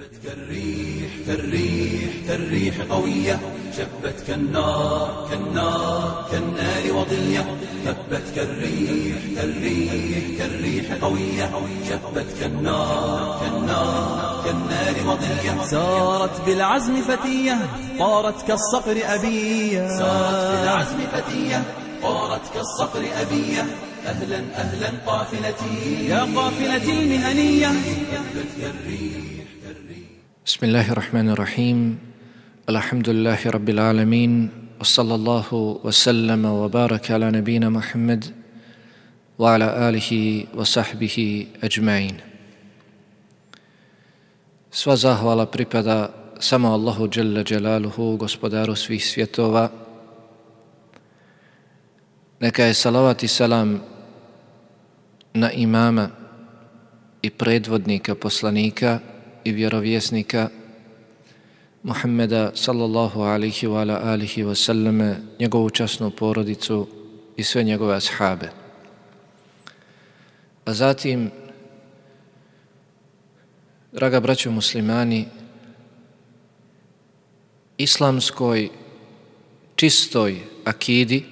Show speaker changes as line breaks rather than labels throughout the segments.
هبت كالريح كالريح كالريح قوية. شبت كالنار كالنار كالنار وضية هبت كالريح كالريح كالريح قوية. شبت كالنار كالنار كالنار وضية
سارت بالعزم فتية طارت كالصقر أبية.
سارت بالعزم فتية طارت كالصقر أبية. أهلا أهلا قافلتي.
يا قافلتي المهنية
هبت كالريح.
بسم الله الرحمن الرحيم الحمد لله رب العالمين وصلى الله وسلم وبارك على نبينا محمد وعلى آله وصحبه أجمعين Sva zahvala pripada samo Allahu Jalla Jalaluhu, gospodaru svih svjetova. Neka je salavat i salam na imama i predvodnika poslanika i vjerovjesnika Muhammeda sallallahu alihi wa ala alihi wa sallame, njegovu časnu porodicu i sve njegove ashabe. A zatim, draga braćo muslimani, islamskoj čistoj akidi,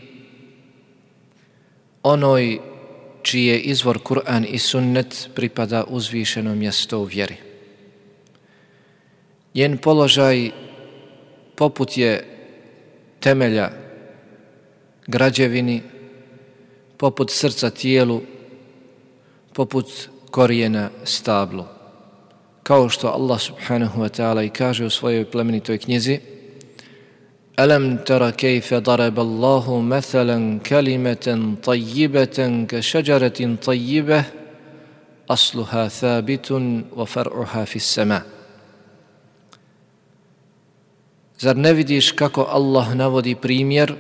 onoj čiji je izvor Kur'an i sunnet pripada uzvišeno mjesto u vjeri. Njen položaj poput je temelja građevini, poput srca tijelu, poput korijena stablu. Kao što Allah subhanahu wa ta'ala i kaže u svojoj plemenitoj knjizi ألم تر كيف ضرب الله مثلا كلمة طيبة كشجرة طيبة أصلها ثابت وفرعها في السماء Zar ne vidiš kako Allah navodi primjer?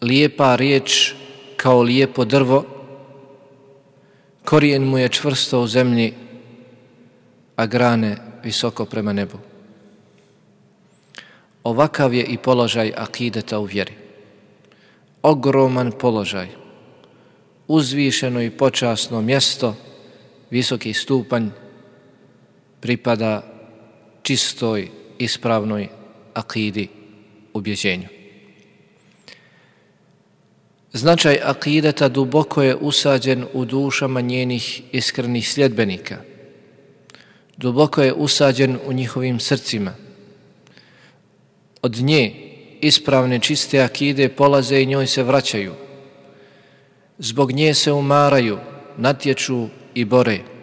Lijepa riječ kao lijepo drvo, korijen mu je čvrsto u zemlji, a grane visoko prema nebu. Ovakav je i položaj akideta u vjeri. Ogroman položaj, uzvišeno i počasno mjesto, visoki stupanj, pripada čistoj ispravnoj akidi ubjeđenju. Značaj akideta duboko je usađen u dušama njenih iskrenih sljedbenika. Duboko je usađen u njihovim srcima. Od nje ispravne čiste akide polaze i njoj se vraćaju. Zbog nje se umaraju, natječu i bore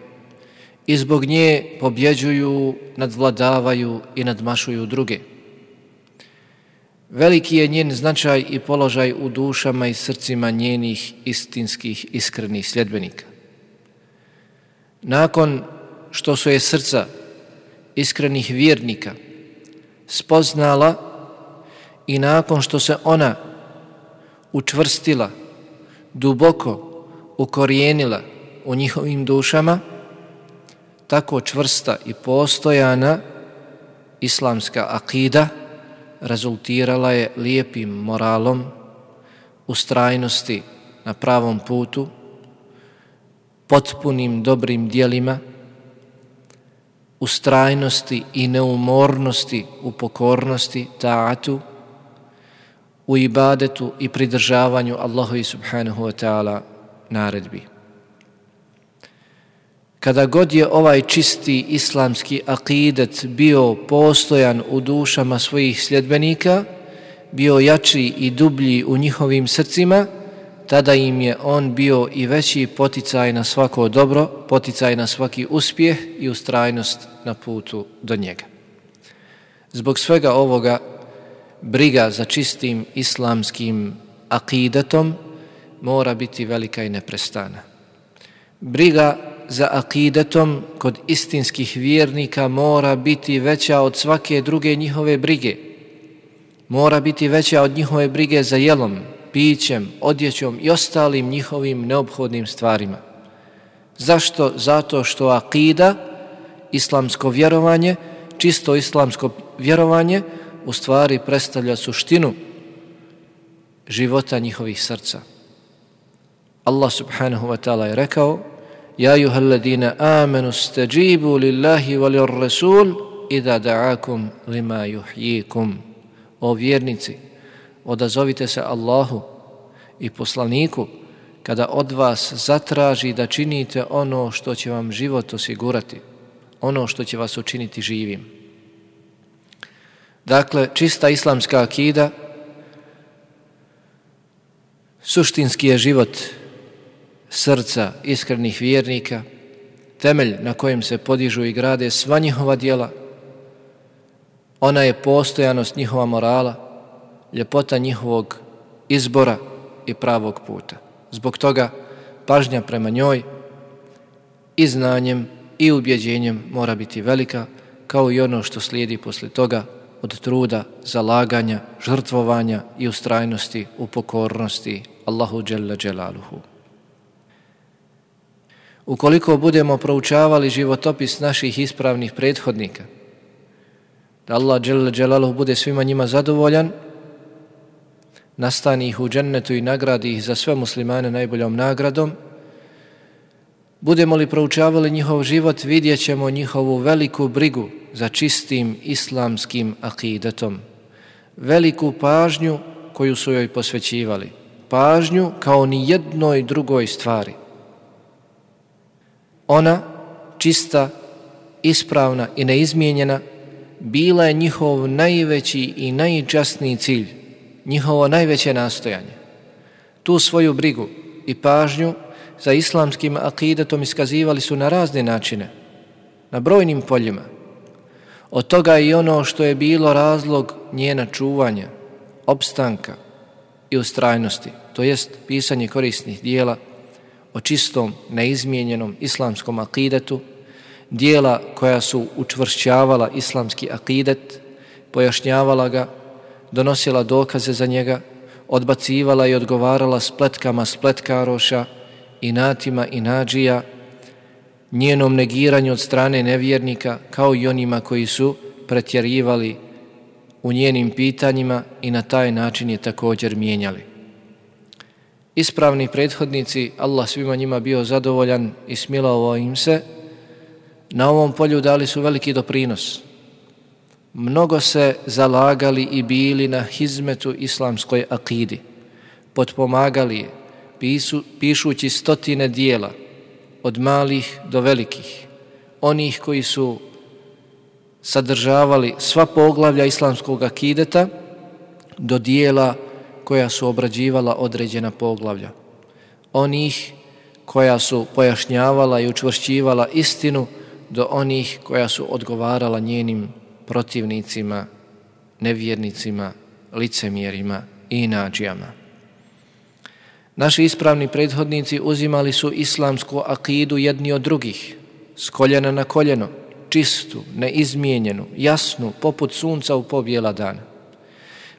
i zbog nje pobjeđuju, nadvladavaju i nadmašuju druge. Veliki je njen značaj i položaj u dušama i srcima njenih istinskih iskrenih sljedbenika. Nakon što su je srca iskrenih vjernika spoznala i nakon što se ona učvrstila, duboko ukorijenila u njihovim dušama, tako čvrsta i postojana islamska akida rezultirala je lijepim moralom, ustrajnosti na pravom putu, potpunim dobrim dijelima, ustrajnosti i neumornosti u pokornosti, taatu, u ibadetu i pridržavanju Allahovi subhanahu wa ta'ala naredbi. Kada god je ovaj čisti islamski akidet bio postojan u dušama svojih sljedbenika, bio jači i dublji u njihovim srcima, tada im je on bio i veći poticaj na svako dobro, poticaj na svaki uspjeh i ustrajnost na putu do njega. Zbog svega ovoga, briga za čistim islamskim akidetom mora biti velika i neprestana. Briga za akidetom kod istinskih vjernika mora biti veća od svake druge njihove brige. Mora biti veća od njihove brige za jelom, pićem, odjećom i ostalim njihovim neophodnim stvarima. Zašto? Zato što akida, islamsko vjerovanje, čisto islamsko vjerovanje, u stvari predstavlja suštinu života njihovih srca. Allah subhanahu wa ta'ala je rekao Ja juhal الذين amenu stajibu lillahi وللرسول rasul دعاكم da'akum lima juhjikum. O vjernici, odazovite se Allahu i poslaniku kada od vas zatraži da činite ono što će vam život osigurati, ono što će vas učiniti živim. Dakle, čista islamska akida suštinski je život srca iskrenih vjernika, temelj na kojem se podižu i grade sva njihova dijela, ona je postojanost njihova morala, ljepota njihovog izbora i pravog puta. Zbog toga pažnja prema njoj i znanjem i ubjeđenjem mora biti velika, kao i ono što slijedi posle toga od truda, zalaganja, žrtvovanja i ustrajnosti u pokornosti Allahu Đalla Đelaluhu. Ukoliko budemo proučavali životopis naših ispravnih prethodnika, da Allah dželle Đelaluhu bude svima njima zadovoljan, nastani ih u džennetu i nagradi ih za sve muslimane najboljom nagradom, budemo li proučavali njihov život, vidjet ćemo njihovu veliku brigu za čistim islamskim akidetom, veliku pažnju koju su joj posvećivali, pažnju kao ni jednoj drugoj stvari. Ona, čista, ispravna i neizmijenjena, bila je njihov najveći i najčasniji cilj, njihovo najveće nastojanje. Tu svoju brigu i pažnju za islamskim akidetom iskazivali su na razne načine, na brojnim poljima. Od toga i ono što je bilo razlog njena čuvanja, opstanka i ustrajnosti, to jest pisanje korisnih dijela o čistom, neizmijenjenom islamskom akidetu, dijela koja su učvršćavala islamski akidet, pojašnjavala ga, donosila dokaze za njega, odbacivala i odgovarala spletkama spletkaroša, inatima i nađija, njenom negiranju od strane nevjernika, kao i onima koji su pretjerivali u njenim pitanjima i na taj način je također mijenjali. Ispravni prethodnici, Allah svima njima bio zadovoljan i smilovao im se, na ovom polju dali su veliki doprinos. Mnogo se zalagali i bili na hizmetu islamskoj akidi, potpomagali je, pisu, pišući stotine dijela, od malih do velikih, onih koji su sadržavali sva poglavlja islamskog akideta, do dijela koja su obrađivala određena poglavlja. Onih koja su pojašnjavala i učvršćivala istinu, do onih koja su odgovarala njenim protivnicima, nevjernicima, licemjerima i nađijama. Naši ispravni prethodnici uzimali su islamsku akidu jedni od drugih, s koljena na koljeno, čistu, neizmijenjenu, jasnu, poput sunca u pobjela dana.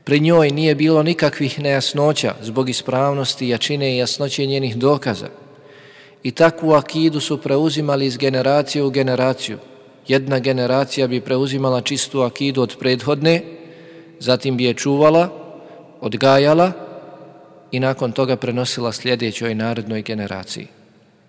Pri njoj nije bilo nikakvih nejasnoća zbog ispravnosti, jačine i jasnoće njenih dokaza. I takvu akidu su preuzimali iz generacije u generaciju. Jedna generacija bi preuzimala čistu akidu od prethodne, zatim bi je čuvala, odgajala, i nakon toga prenosila sljedećoj narodnoj generaciji.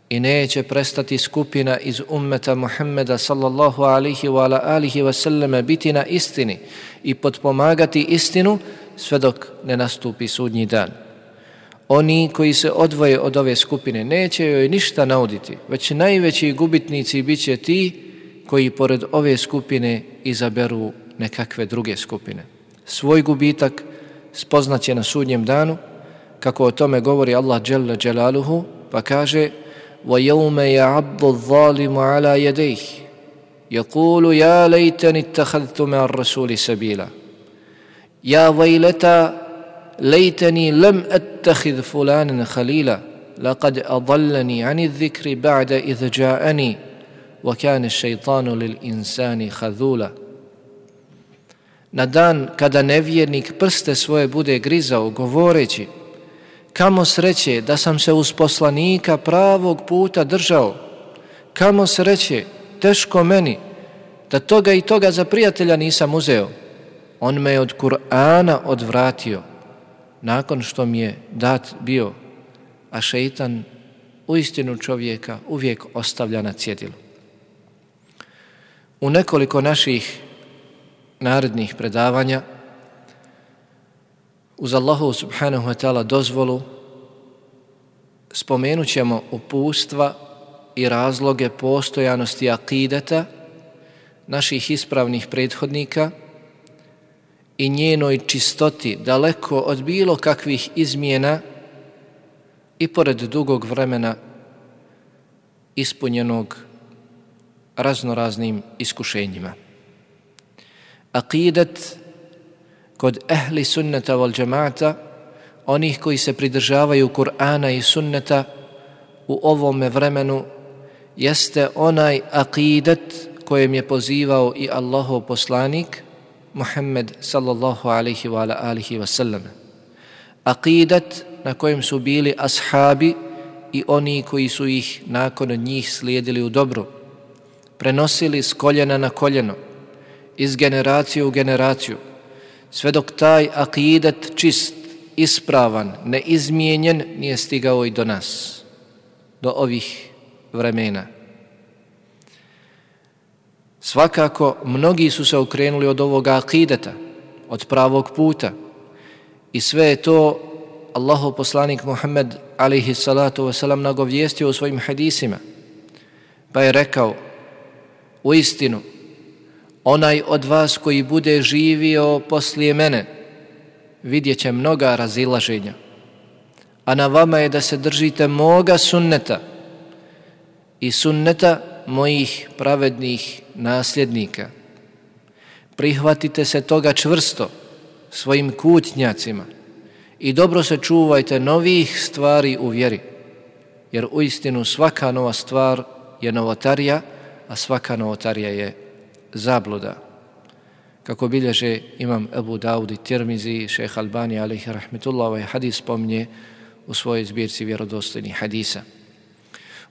I neće prestati skupina iz ummeta Muhammeda sallallahu alihi wa ala alihi wa sallame biti na istini i potpomagati istinu sve dok ne nastupi sudnji dan. Oni koji se odvoje od ove skupine neće joj ništa nauditi, već najveći gubitnici bit će ti koji pored ove skupine izaberu nekakve druge skupine. Svoj gubitak spoznaće na sudnjem danu, kako o tome govori Allah dželle Jalaluhu, pa kaže وَيَوْمَ يَعَبُّ الظَّالِمُ عَلَى يَدَيْهِ. يَقُولُ يَا لَيْتَنِ اتَّخَذْتُ مَا الرَّسُولِ سَبِيلًا. يَا وَيْلَتَا لَيْتَنِي لَمْ أَتَّخِذْ فُلَانًا خَلِيلًا. لَقَدْ أَضَلَّنِي عَنِ الذِّكْرِ بَعْدَ إِذْ جَاءَنِي. وَكَانَ الشَّيْطَانُ لِلْإِنسَانِ خَذُولًا. Na dan kada nevjernik prste svoje bude grizao govoreći Kamo sreće da sam se uz poslanika pravog puta držao. Kamo sreće, teško meni, da toga i toga za prijatelja nisam uzeo. On me od Kur'ana odvratio, nakon što mi je dat bio, a šeitan u istinu čovjeka uvijek ostavlja na cjedilu. U nekoliko naših narednih predavanja uz Allahu subhanahu wa ta'ala dozvolu spomenut ćemo upustva i razloge postojanosti akideta naših ispravnih prethodnika i njenoj čistoti daleko od bilo kakvih izmjena i pored dugog vremena ispunjenog raznoraznim iskušenjima. Akidet kod ehli sunneta wal džemata, onih koji se pridržavaju Kur'ana i sunneta u ovome vremenu, jeste onaj akidet kojem je pozivao i Allahov poslanik, Muhammed sallallahu alaihi wa alihi wa sallam. Akidet na kojem su bili ashabi i oni koji su ih nakon njih slijedili u dobru, prenosili s koljena na koljeno, iz generacije u generaciju, sve dok taj akidet čist, ispravan, neizmijenjen, nije stigao i do nas, do ovih vremena. Svakako, mnogi su se okrenuli od ovoga akideta, od pravog puta, i sve je to Allahu poslanik Muhammed alaihi salatu wasalam nagovijestio u svojim hadisima, pa je rekao, u istinu, onaj od vas koji bude živio poslije mene, vidjet će mnoga razilaženja. A na vama je da se držite moga sunneta i sunneta mojih pravednih nasljednika. Prihvatite se toga čvrsto svojim kutnjacima i dobro se čuvajte novih stvari u vjeri, jer u istinu svaka nova stvar je novotarija, a svaka novotarija je zabluda. Kako bilježe imam Ebu Daudi Tirmizi, šeha Albani, alaihi rahmetullah, ovaj hadis spominje u svojoj zbirci vjerodostojnih hadisa.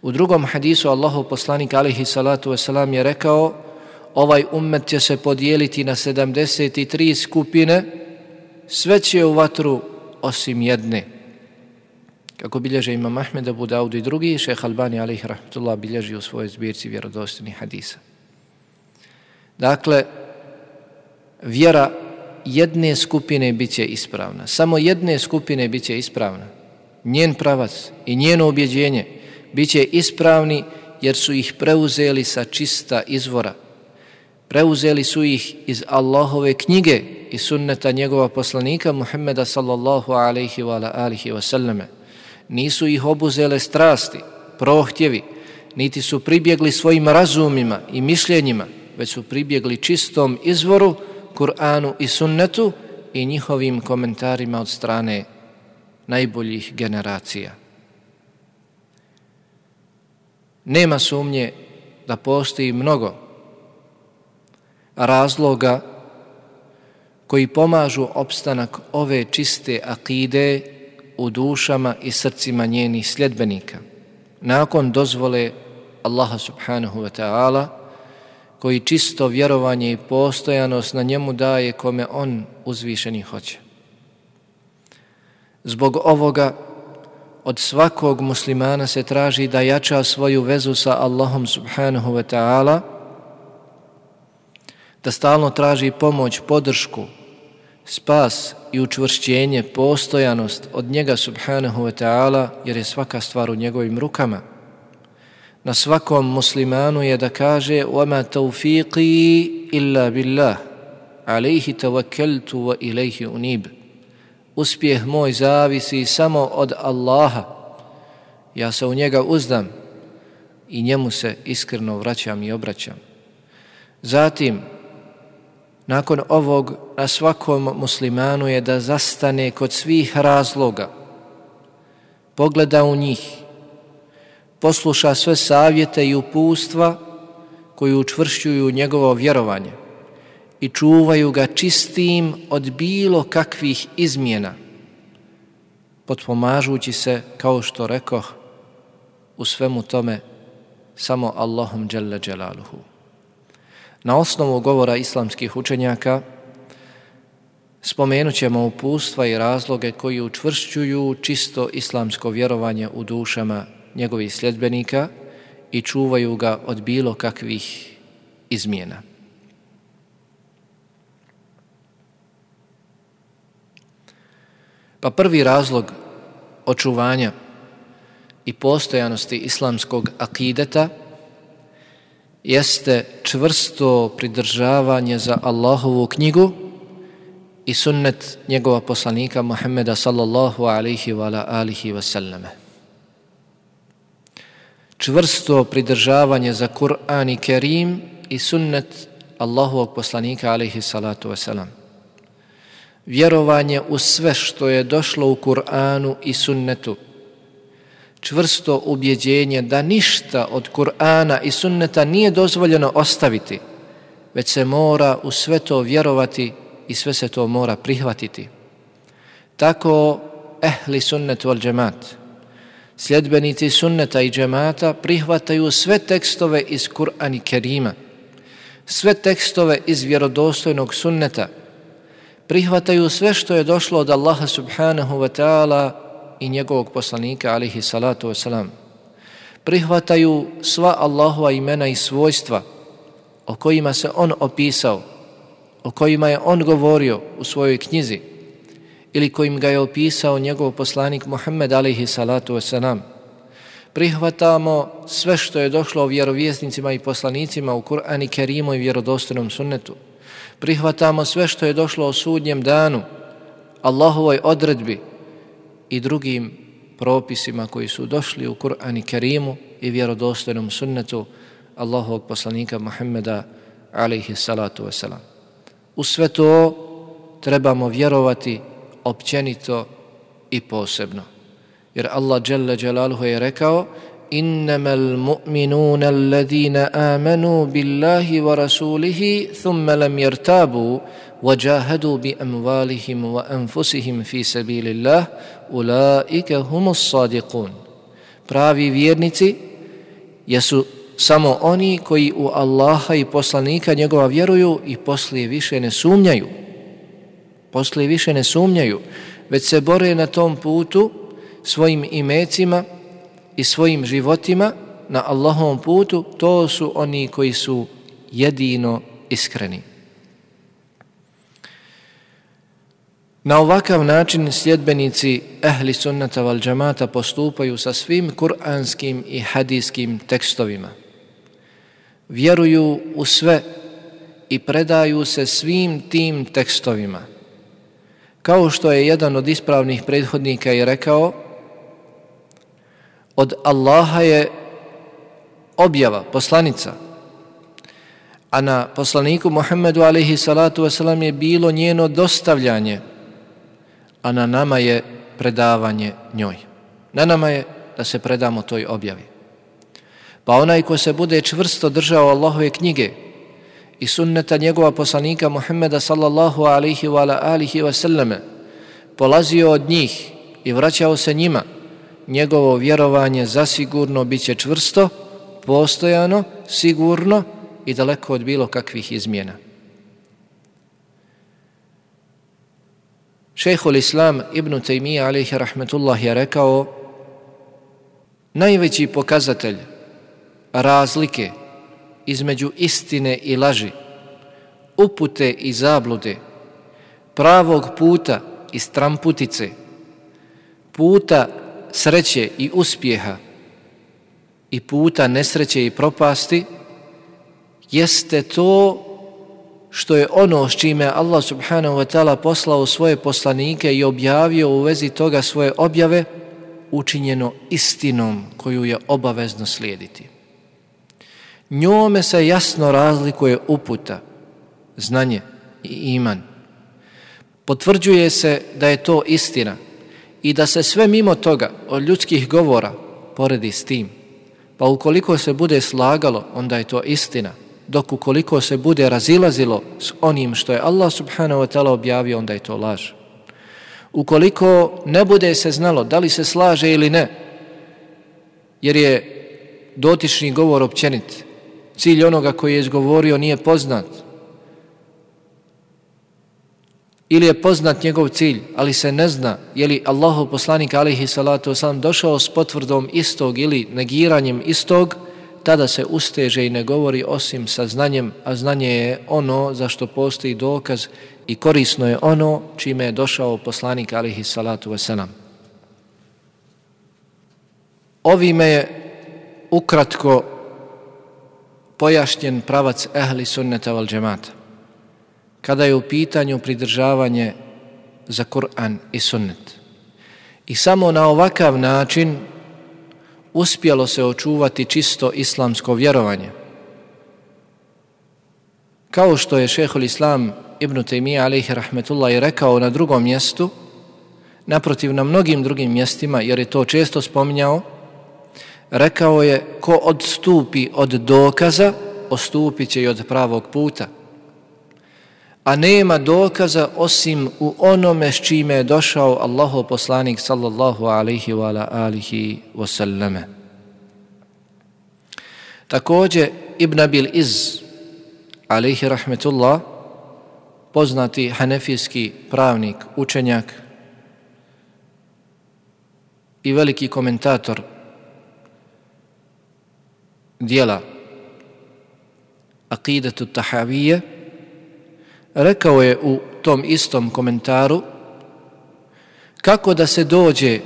U drugom hadisu Allahu poslanik alaihi salatu wasalam je rekao ovaj ummet će se podijeliti na 73 skupine, sve će u vatru osim jedne. Kako bilježe imam Ahmed Abu Daud i drugi, šeha Albani alaihi rahmetullah bilježi u svojoj zbirci vjerodostojnih hadisa. Dakle, vjera jedne skupine bit će ispravna. Samo jedne skupine bit će ispravna. Njen pravac i njeno objeđenje bit će ispravni jer su ih preuzeli sa čista izvora. Preuzeli su ih iz Allahove knjige i sunneta njegova poslanika Muhammeda sallallahu alaihi wa alihi wa sallame. Nisu ih obuzele strasti, prohtjevi, niti su pribjegli svojim razumima i mišljenjima, već su pribjegli čistom izvoru, Kur'anu i sunnetu i njihovim komentarima od strane najboljih generacija. Nema sumnje da postoji mnogo razloga koji pomažu opstanak ove čiste akide u dušama i srcima njenih sljedbenika. Nakon dozvole Allaha subhanahu wa ta'ala, koji čisto vjerovanje i postojanost na njemu daje kome on uzvišeni hoće. Zbog ovoga od svakog muslimana se traži da jača svoju vezu sa Allahom subhanahu wa ta'ala, da stalno traži pomoć, podršku, spas i učvršćenje, postojanost od njega subhanahu wa ta'ala, jer je svaka stvar u njegovim rukama – na svakom muslimanu je da kaže وَمَا تَوْفِيقِي إِلَّا بِاللَّهِ عَلَيْهِ تَوَكَّلْتُ وَإِلَيْهِ أُنِيبِ Uspjeh moj zavisi samo od Allaha. Ja se u njega uzdam i njemu se iskreno vraćam i obraćam. Zatim, nakon ovog, na svakom muslimanu je da zastane kod svih razloga, pogleda u njih posluša sve savjete i upustva koji učvršćuju njegovo vjerovanje i čuvaju ga čistim od bilo kakvih izmjena, potpomažući se, kao što rekoh, u svemu tome samo Allahum Đelle Jalaluhu. Na osnovu govora islamskih učenjaka spomenut ćemo upustva i razloge koji učvršćuju čisto islamsko vjerovanje u dušama njegovih sljedbenika i čuvaju ga od bilo kakvih izmjena. Pa prvi razlog očuvanja i postojanosti islamskog akideta jeste čvrsto pridržavanje za Allahovu knjigu i sunnet njegova poslanika Muhammeda sallallahu alaihi wa alihi wa sallame. Čvrsto pridržavanje za Kur'an i Kerim i sunnet Allahovog poslanika alaihi salatu wasalam. Vjerovanje u sve što je došlo u Kur'anu i sunnetu. Čvrsto ubjeđenje da ništa od Kur'ana i sunneta nije dozvoljeno ostaviti, već se mora u sve to vjerovati i sve se to mora prihvatiti. Tako ehli sunnetu al džemat, sljedbenici sunneta i džemata prihvataju sve tekstove iz Kur'an i Kerima, sve tekstove iz vjerodostojnog sunneta, prihvataju sve što je došlo od Allaha subhanahu wa ta'ala i njegovog poslanika alihi salatu wasalam. Prihvataju sva Allahova imena i svojstva o kojima se on opisao, o kojima je on govorio u svojoj knjizi ili kojim ga je opisao njegov poslanik Muhammed alihi salatu wasalam. Prihvatamo sve što je došlo o vjerovjesnicima i poslanicima u Kur'an i Kerimu i vjerodostojnom sunnetu. Prihvatamo sve što je došlo o sudnjem danu, Allahovoj odredbi i drugim propisima koji su došli u Kur'an i Kerimu i vjerodostojnom sunnetu Allahovog poslanika Muhammeda alihi salatu wasalam. U sve to trebamo vjerovati općenito i posebno. Jer Allah Jalla Jalaluhu je rekao إنما المؤمنون الذين آمنوا بالله ورسوله ثم لم يرتابوا وجاهدوا بأموالهم وأنفسهم في سبيل الله أولئك هم الصادقون pravi vjernici jesu samo oni koji u Allaha i poslanika njegova vjeruju i poslije više ne sumnjaju. Poslije više ne sumnjaju, već se bore na tom putu svojim imecima i svojim životima na Allahovom putu, to su oni koji su jedino iskreni. Na ovakav način sljedbenici ehli sunnata val džamata postupaju sa svim kuranskim i hadijskim tekstovima – vjeruju u sve i predaju se svim tim tekstovima. Kao što je jedan od ispravnih prethodnika i rekao, od Allaha je objava, poslanica, a na poslaniku Muhammedu alihi salatu wasalam je bilo njeno dostavljanje, a na nama je predavanje njoj. Na nama je da se predamo toj objavi. Pa onaj ko se bude čvrsto držao Allahove knjige i sunneta njegova poslanika Muhammeda sallallahu alaihi wa ala alihi wa sallame, polazio od njih i vraćao se njima, njegovo vjerovanje zasigurno bit će čvrsto, postojano, sigurno i daleko od bilo kakvih izmjena. Šehhul Islam ibn Taymiyyah alaihi rahmetullah je rekao najveći pokazatelj razlike između istine i laži, upute i zablude, pravog puta i stramputice, puta sreće i uspjeha i puta nesreće i propasti, jeste to što je ono s čime Allah subhanahu wa ta'ala poslao svoje poslanike i objavio u vezi toga svoje objave, učinjeno istinom koju je obavezno slijediti njome se jasno razlikuje uputa, znanje i iman. Potvrđuje se da je to istina i da se sve mimo toga od ljudskih govora poredi s tim. Pa ukoliko se bude slagalo, onda je to istina. Dok ukoliko se bude razilazilo s onim što je Allah subhanahu wa ta'ala objavio, onda je to laž. Ukoliko ne bude se znalo da li se slaže ili ne, jer je dotični govor općenit, cilj onoga koji je izgovorio nije poznat ili je poznat njegov cilj, ali se ne zna je li Allahov poslanik alihi salatu wasalam došao s potvrdom istog ili negiranjem istog, tada se usteže i ne govori osim sa znanjem, a znanje je ono za što postoji dokaz i korisno je ono čime je došao poslanik alihi salatu wasalam. Ovime je ukratko pojašnjen pravac ehli sunneta val džemata. Kada je u pitanju pridržavanje za Kur'an i sunnet. I samo na ovakav način uspjelo se očuvati čisto islamsko vjerovanje. Kao što je šehol islam Ibn Taymiyyah alaihi rahmetullah rekao na drugom mjestu, naprotiv na mnogim drugim mjestima, jer je to često spominjao, rekao je ko odstupi od dokaza, ostupit će i od pravog puta. A nema dokaza osim u onome s čime je došao Allaho poslanik sallallahu alihi wa ala alihi wasallame. Također Ibn Abil Iz alihi rahmetullah poznati hanefijski pravnik, učenjak i veliki komentator dijela Aqidatu Tahavije, rekao je u tom istom komentaru kako da se dođe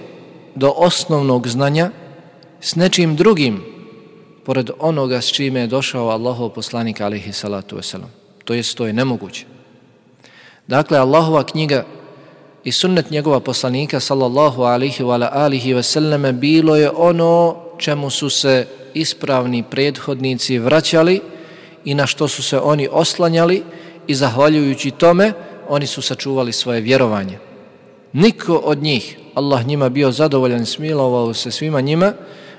do osnovnog znanja s nečim drugim pored onoga s čime je došao Allahov poslanik alihi salatu wasalam. To jest, to je nemoguće. Dakle, Allahova knjiga i sunnet njegova poslanika sallallahu alihi wa alihi wasallam bilo je ono čemu su se ispravni prethodnici vraćali i na što su se oni oslanjali i zahvaljujući tome oni su sačuvali svoje vjerovanje. Niko od njih, Allah njima bio zadovoljan, smilovao se svima njima,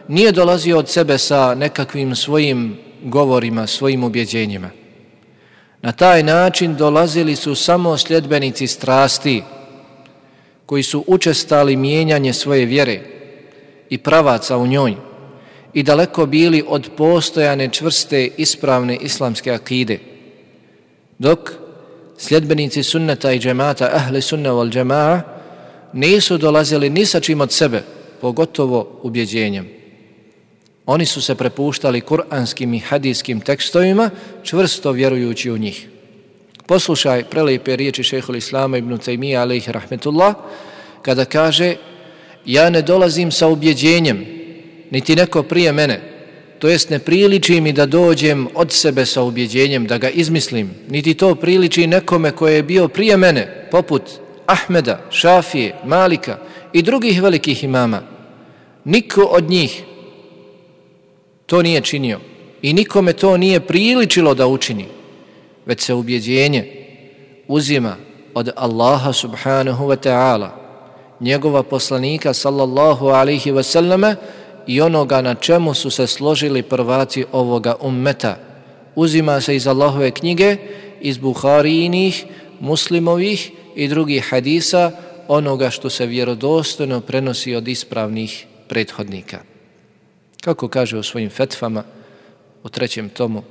nije dolazio od sebe sa nekakvim svojim govorima, svojim ubjeđenjima. Na taj način dolazili su samo sljedbenici strasti koji su učestali mijenjanje svoje vjere i pravaca u njoj i daleko bili od postojane čvrste ispravne islamske akide. Dok sljedbenici sunneta i džemata, ahli sunna wal džemaa, nisu dolazili ni sa čim od sebe, pogotovo ubjeđenjem. Oni su se prepuštali kuranskim i hadijskim tekstovima, čvrsto vjerujući u njih. Poslušaj prelipe riječi šehhul Islama ibn Taymiyyah alaihi rahmetullah, kada kaže, ja ne dolazim sa ubjeđenjem, niti neko prije mene, to jest ne priliči mi da dođem od sebe sa ubjeđenjem, da ga izmislim, niti to priliči nekome koje je bio prije mene, poput Ahmeda, Šafije, Malika i drugih velikih imama. Niko od njih to nije činio i nikome to nije priličilo da učini, već se ubjeđenje uzima od Allaha subhanahu wa ta'ala, njegova poslanika sallallahu alihi wa sallama i onoga na čemu su se složili prvaci ovoga ummeta. Uzima se iz Allahove knjige, iz Buharijinih, muslimovih i drugih hadisa, onoga što se vjerodostojno prenosi od ispravnih prethodnika. Kako kaže u svojim fetvama u trećem tomu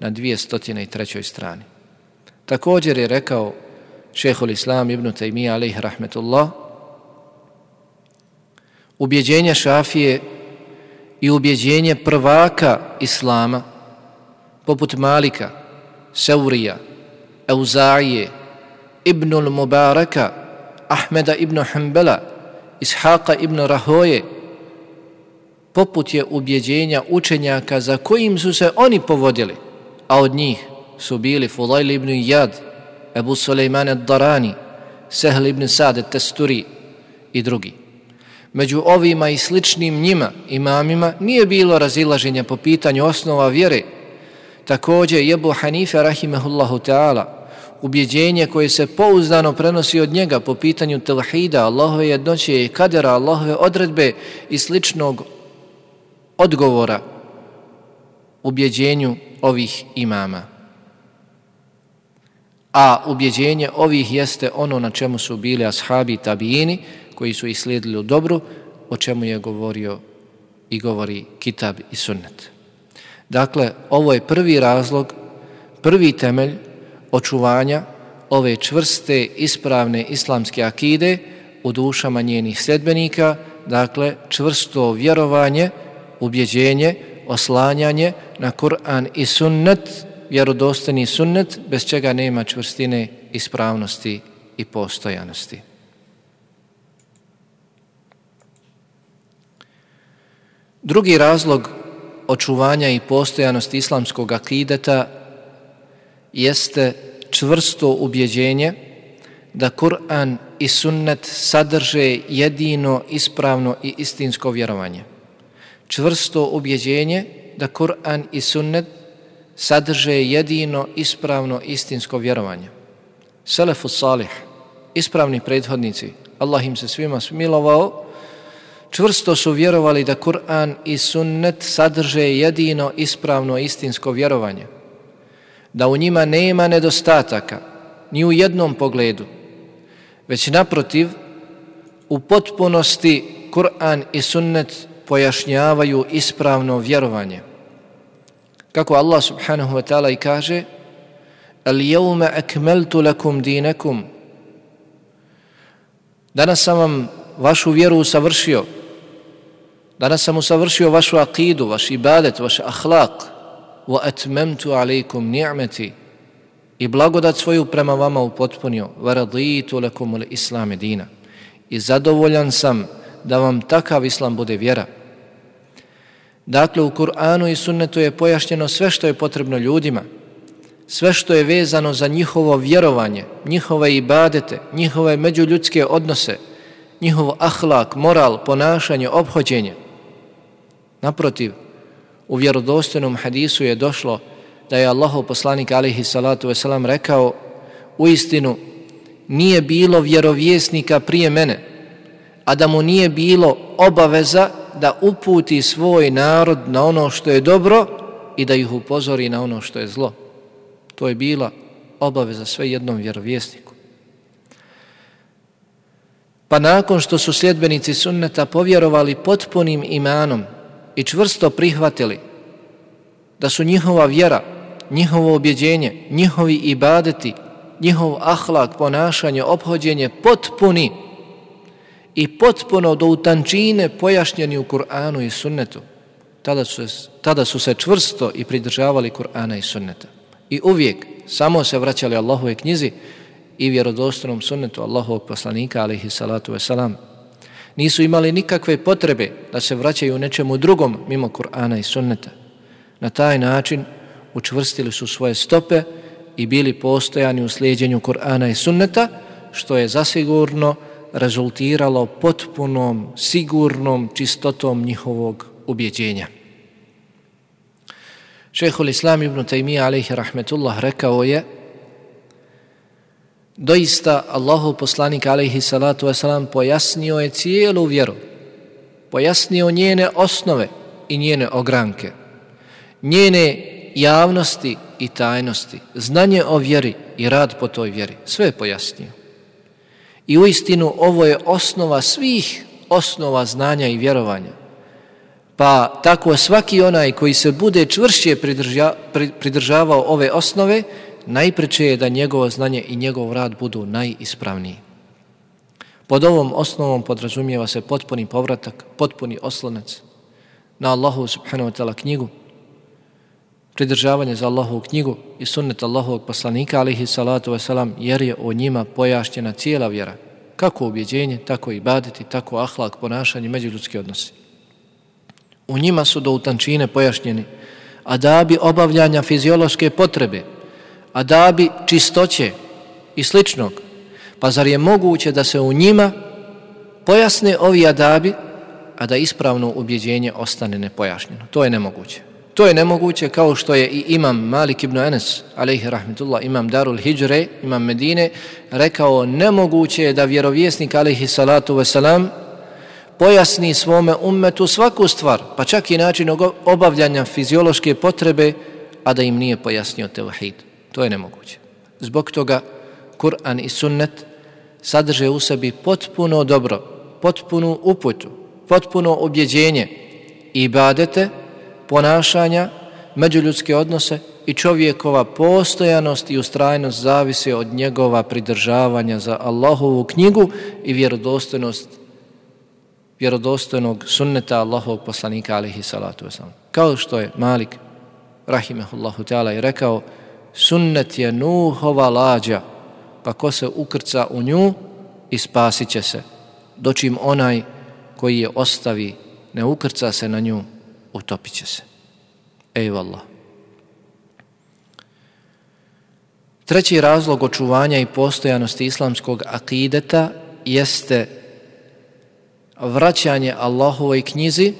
na dvije stotine i trećoj strani. Također je rekao šehol Islam ibn Taymiyyah alaih rahmetullah ubjeđenje šafije i ubjeđenje prvaka Islama, poput Malika, Seurija, Euzaije, Ibnul Mubaraka, Ahmeda ibn Hanbala, Ishaqa ibn Rahoje, poput je ubjeđenja učenjaka za kojim su se oni povodili, a od njih su bili Fulajl ibn Jad, Ebu Suleiman ad-Darani, Sehl ibn Sad testuri i drugi među ovima i sličnim njima, imamima, nije bilo razilaženja po pitanju osnova vjere. Također je Ebu Hanife, rahimehullahu ta'ala, ubjeđenje koje se pouzdano prenosi od njega po pitanju telhida, Allahove jednoće i kadera, Allahove odredbe i sličnog odgovora ubjeđenju ovih imama. A ubjeđenje ovih jeste ono na čemu su bili ashabi tabijini, koji su islijedili u dobru, o čemu je govorio i govori kitab i sunnet. Dakle, ovo je prvi razlog, prvi temelj očuvanja ove čvrste, ispravne islamske akide u dušama njenih sledbenika, dakle čvrsto vjerovanje, ubjeđenje, oslanjanje na Kur'an i sunnet, vjerodostani sunnet, bez čega nema čvrstine ispravnosti i postojanosti. Drugi razlog očuvanja i postojanosti islamskog akideta jeste čvrsto ubjeđenje da Kur'an i sunnet sadrže jedino ispravno i istinsko vjerovanje. Čvrsto ubjeđenje da Kur'an i sunnet sadrže jedino ispravno istinsko vjerovanje. Selefu salih, ispravni prethodnici, Allah im se svima smilovao, čvrsto su vjerovali da Kur'an i sunnet sadrže jedino ispravno istinsko vjerovanje, da u njima nema nedostataka, ni u jednom pogledu, već naprotiv, u potpunosti Kur'an i sunnet pojašnjavaju ispravno vjerovanje. Kako Allah subhanahu wa ta'ala i kaže, Al jevme akmeltu lakum dinekum, Danas sam vam vašu vjeru usavršio, Danas sam usavršio vašu akidu, vaš ibadet, vaš ahlak. Wa atmemtu alaikum ni'meti. I blagodat svoju prema vama upotpunio. Wa raditu lakum ul islam dina. I zadovoljan sam da vam takav islam bude vjera. Dakle, u Kur'anu i sunnetu je pojašnjeno sve što je potrebno ljudima. Sve što je vezano za njihovo vjerovanje, njihove ibadete, njihove međuljudske odnose, njihov ahlak, moral, ponašanje, obhođenje. Naprotiv, u vjerodostojnom hadisu je došlo da je Allahov poslanik alihi salatu wasalam rekao u istinu nije bilo vjerovjesnika prije mene, a da mu nije bilo obaveza da uputi svoj narod na ono što je dobro i da ih upozori na ono što je zlo. To je bila obaveza sve jednom vjerovjesniku. Pa nakon što su sljedbenici sunneta povjerovali potpunim imanom i čvrsto prihvatili da su njihova vjera, njihovo objeđenje, njihovi ibadeti, njihov ahlak, ponašanje, obhođenje potpuni i potpuno do utančine pojašnjeni u Kur'anu i sunnetu, tada su, tada su se čvrsto i pridržavali Kur'ana i sunneta. I uvijek samo se vraćali Allahove knjizi i vjerodostanom sunnetu Allahovog poslanika, alaihi salatu wasalam, nisu imali nikakve potrebe da se vraćaju nečemu drugom mimo Kur'ana i sunneta. Na taj način učvrstili su svoje stope i bili postojani u slijedjenju Kur'ana i sunneta, što je zasigurno rezultiralo potpunom, sigurnom čistotom njihovog ubjeđenja. Šehhul Islam ibn Taymiyyah alaihi rahmetullah rekao je doista Allahu poslanik alaihi salatu wasalam pojasnio je cijelu vjeru, pojasnio njene osnove i njene ogranke, njene javnosti i tajnosti, znanje o vjeri i rad po toj vjeri, sve je pojasnio. I u istinu ovo je osnova svih osnova znanja i vjerovanja. Pa tako svaki onaj koji se bude čvršće pridržavao ove osnove, najpreče je da njegovo znanje i njegov rad budu najispravniji. Pod ovom osnovom podrazumijeva se potpuni povratak, potpuni oslonac na Allahu subhanahu wa ta'ala knjigu, pridržavanje za Allahovu knjigu i sunnet Allahovog poslanika, alihi salatu wasalam, jer je o njima pojašnjena cijela vjera, kako ubjeđenje, tako i baditi, tako ahlak, ponašanje, međuljudski odnosi. U njima su do utančine pojašnjeni adabi obavljanja fiziološke potrebe, adabi čistoće i sličnog, pa zar je moguće da se u njima pojasne ovi adabi, a da ispravno ubjeđenje ostane nepojašnjeno? To je nemoguće. To je nemoguće kao što je i imam Malik ibn Anas, alaihi rahmetullah, imam Darul Hijre, imam Medine, rekao nemoguće je da vjerovjesnik, alaihi salatu wasalam, pojasni svome ummetu svaku stvar, pa čak i način obavljanja fiziološke potrebe, a da im nije pojasnio tevahid. To je nemoguće. Zbog toga Kur'an i sunnet sadrže u sebi potpuno dobro, potpunu uputu, potpuno objeđenje ibadete, ponašanja, međuljudske odnose i čovjekova postojanost i ustrajnost zavise od njegova pridržavanja za Allahovu knjigu i vjerodostojnost vjerodostojnog sunneta Allahovog poslanika alihi salatu wasalam. Kao što je Malik rahimehullahu ta'ala i rekao sunnet je Nuhova lađa pa ko se ukrca u nju i će se dočim onaj koji je ostavi ne ukrca se na nju utopit će se. Ej Allah. Treći razlog očuvanja i postojanosti islamskog akideta jeste vraćanje Allahovoj knjizi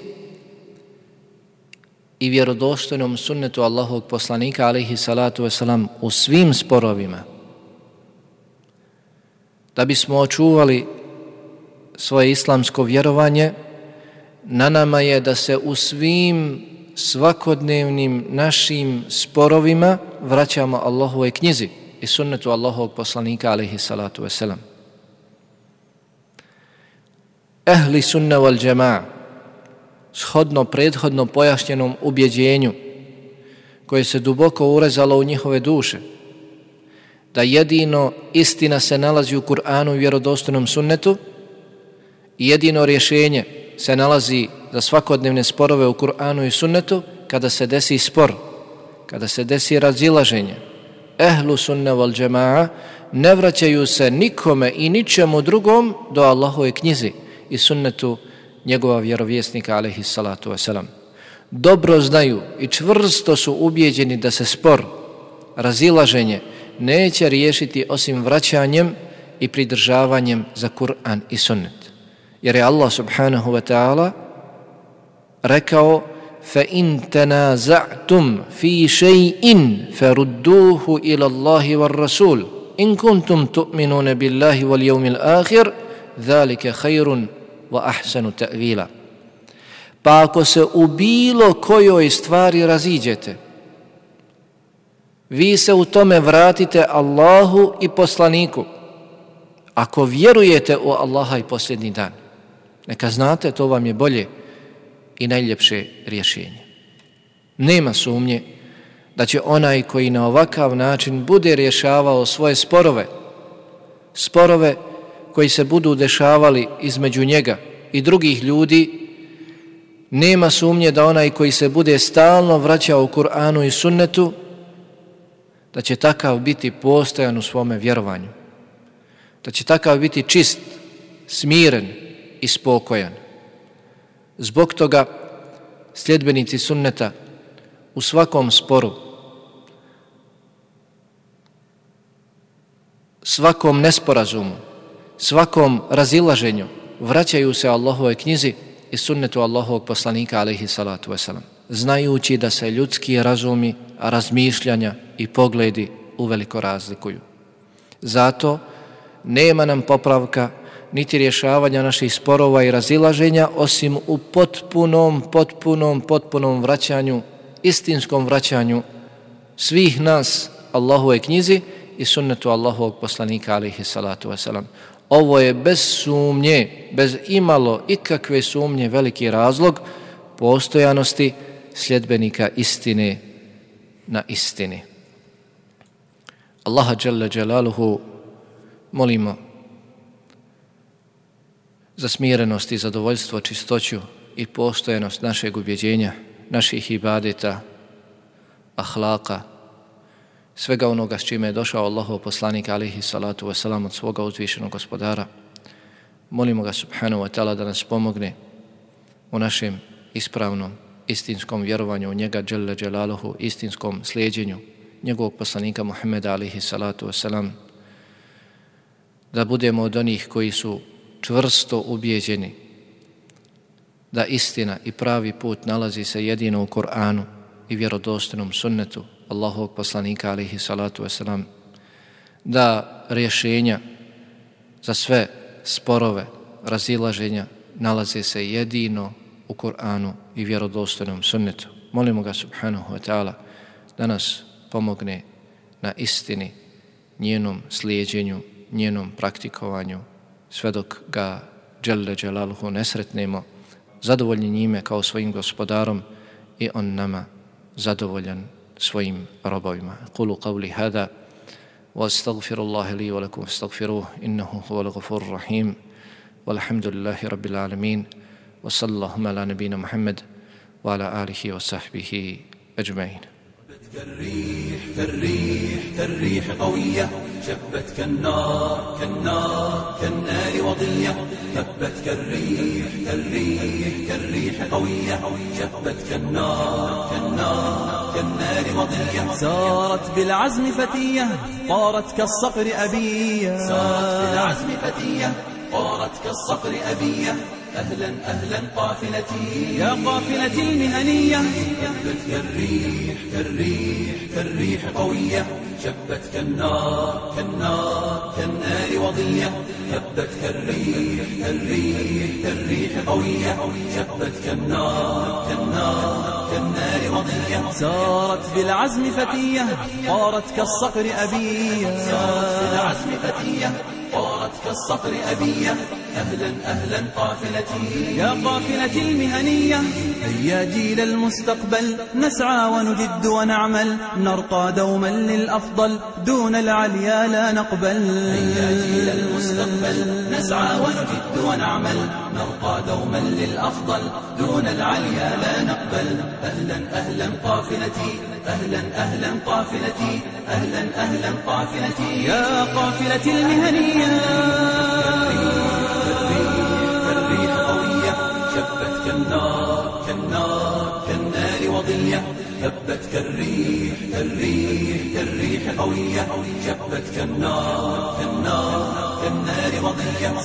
i vjerodostojnom sunnetu Allahovog poslanika alaihi salatu wasalam u svim sporovima da bismo očuvali svoje islamsko vjerovanje na nama je da se u svim svakodnevnim našim sporovima vraćamo Allahovoj knjizi i sunnetu Allahovog poslanika alaihi salatu wasalam. Ehli sunna wal džema'a shodno prethodno pojašnjenom ubjeđenju koje se duboko urezalo u njihove duše da jedino istina se nalazi u Kur'anu i vjerodostojnom sunnetu i jedino rješenje se nalazi za svakodnevne sporove u Kur'anu i sunnetu kada se desi spor, kada se desi razilaženje. Ehlu sunne val džema'a ne vraćaju se nikome i ničemu drugom do Allahove knjizi i sunnetu njegova vjerovjesnika alaihi salatu wasalam. Dobro znaju i čvrsto su ubijeđeni da se spor, razilaženje neće riješiti osim vraćanjem i pridržavanjem za Kur'an i sunnet. Jer je Allah subhanahu wa ta'ala rekao فَإِن تَنَازَعْتُمْ فِي شَيْءٍ فَرُدُّوهُ إِلَى اللَّهِ وَالرَّسُولِ إِن كُنْتُمْ تُؤْمِنُونَ بِاللَّهِ وَالْيَوْمِ الْآخِرِ ذَلِكَ خَيْرٌ wa ahsanu ta'vila. Pa ako se u bilo kojoj stvari raziđete, vi se u tome vratite Allahu i poslaniku, ako vjerujete u Allaha i posljednji dan. Neka znate, to vam je bolje i najljepše rješenje. Nema sumnje da će onaj koji na ovakav način bude rješavao svoje sporove, sporove koji se budu dešavali između njega i drugih ljudi, nema sumnje da onaj koji se bude stalno vraćao u Kur'anu i sunnetu, da će takav biti postojan u svome vjerovanju, da će takav biti čist, smiren i spokojan. Zbog toga sljedbenici sunneta u svakom sporu, svakom nesporazumu, svakom razilaženju vraćaju se Allahove knjizi i sunnetu Allahovog poslanika alaihi salatu wasalam, znajući da se ljudski razumi, razmišljanja i pogledi uveliko razlikuju. Zato nema nam popravka niti rješavanja naših sporova i razilaženja osim u potpunom, potpunom, potpunom vraćanju, istinskom vraćanju svih nas Allahove knjizi i sunnetu Allahovog poslanika alaihi salatu wasalam. Ovo je bez sumnje, bez imalo ikakve sumnje veliki razlog postojanosti sljedbenika istine na istini. Allaha Jalla Jalaluhu molimo za smirenost i zadovoljstvo, čistoću i postojenost našeg ubjeđenja, naših ibadeta, ahlaka, svega onoga s čime je došao Allahov poslanik alihi salatu wasalam od svoga uzvišenog gospodara. Molimo ga subhanahu wa ta'ala da nas pomogne u našem ispravnom, istinskom vjerovanju u njega, dželle Jalaluhu, istinskom slijedjenju njegovog poslanika Muhammeda alihi salatu wasalam, da budemo od onih koji su čvrsto ubijeđeni da istina i pravi put nalazi se jedino u Koranu i vjerodostojnom sunnetu Allahovog poslanika alihi salatu wasalam, da rješenja za sve sporove, razilaženja nalaze se jedino u Kur'anu i vjerodostojnom sunnetu. Molimo ga subhanahu wa ta'ala da nas pomogne na istini, njenom slijedjenju, njenom praktikovanju, sve dok ga Đelle Đelaluhu nesretnemo, zadovoljni njime kao svojim gospodarom i on nama zadovoljan svojim robovima. Kulu qavli hada, واستغفر الله لي ولكم فاستغفروه انه هو الغفور الرحيم والحمد لله رب العالمين وصلى اللهم على نبينا محمد وعلى اله وصحبه اجمعين
كالريح كالريح كالريح قوية. شبت كالنار كالنار كالنار وضية. هبت كالريح كالريح كالريح قوية. شبت كالنار كالنار كالنار وضية.
سارت بالعزم فتية طارت كالصقر أبية.
سارت بالعزم فتية طارت كالصقر أبية. أهلا أهلا قافلتي.
يا قافلتي المهنية
هبت كالريح كالريح كالريح قوية. شبت كالنار كالنار كالنار وضية. هبت كالريح كالريح كالريح قوية. شبت كالنار كالنار كالنار وضية
سارت بالعزم فتية طارت كالصقر أبية.
سارت في العزم فتية طارت كالصقر أبية. أهلا أهلا قافلتي.
يا قافلتي المهنية هيا جيل المستقبل. نسعى ونجد ونعمل نرقى دوما للأفضل. دون العليا لا نقبل.
يا جيل المستقبل نسعى ونجد ونعمل. نرقى دوما للأفضل. دون العليا لا نقبل. أهلا أهلا قافلتي. أهلا أهلا قافلتي. أهلا أهلا قافلتي.
يا قافلتي المهنية.
كالريح قوية. شبت كالنار كالنار كالنار وضية. هبت كالريح كالريح كالريح قوية. شبت كالنار كالنار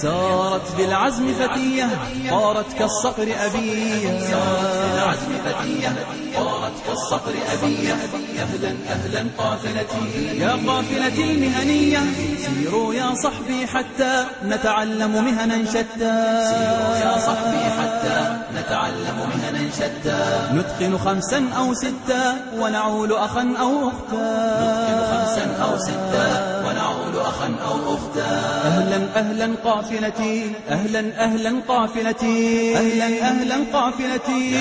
سارت بالعزم فتية طارت كالصقر أبية.
سارت في العزم فتية طارت كالصقر أبية أهلا أهلا قافلتي
يا قافلتي المهنية سيروا يا صحبي حتى نتعلم مهنا شتى.
يا صحبي حتى نتعلم مهنا شتى
نتقن خمسا أو ستا ونعول أخا أو أختا.
خمسا أو ستا ونعود أخا أو أختا.
أهلا أهلا قافلتي. أهلا أهلا قافلتي. أهلا أهلا قافلتي.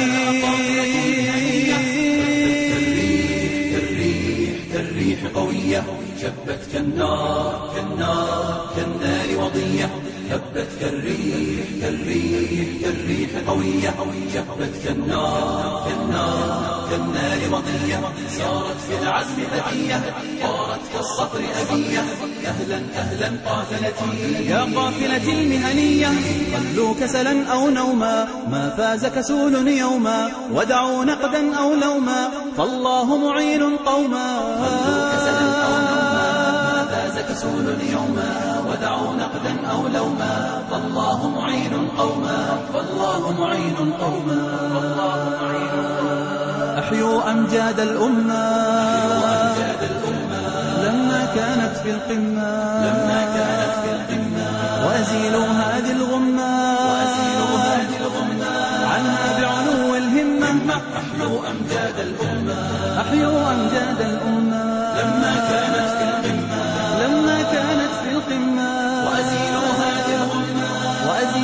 كالريح قوية. شبت كالنار كالنار كالنار وضية. هبت كالريح كالريح كالريح قوية شبت كالنار كالنار كالنار وضية سارت في العزم فتية طارت كالصقر أبية أهلا أهلا قافلتي
يا قافلتي المهنية خلوا كسلا أو نوما. ما فاز كسول يوما ودعوا نقدا أو لوما. فالله معين قوما.
كسلا أو نوما. ما فاز كسول يوما ودعوا لوما فالله معين قوما فالله معين قوما
أحيوا أمجاد الأمة لما كانت في القمة
لما كانت في القمة
وأزيلوا هذه الغمة
وأزيلوا هذه الغمة
عنها بعلو الهمة
أحيوا أمجاد الأمة
أحيوا أمجاد الأمة
لما كانت في القمة
لما كانت في القمة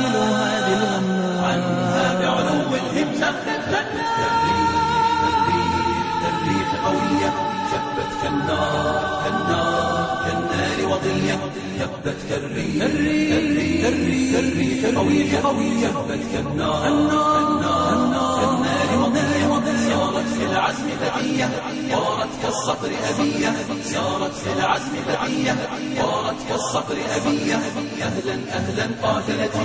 هذه الغمة عنها بعلو الهمة كالريح قوية شبت كالنار كالنار كالنار وضية هبت كالريح كالريح قوية هبت كالنار كالنار كالنار في العزم فتية طارت كالصقر أبية. سارت في العزم فتية طارت كالصقر أبية. أهلا أهلا قافلتي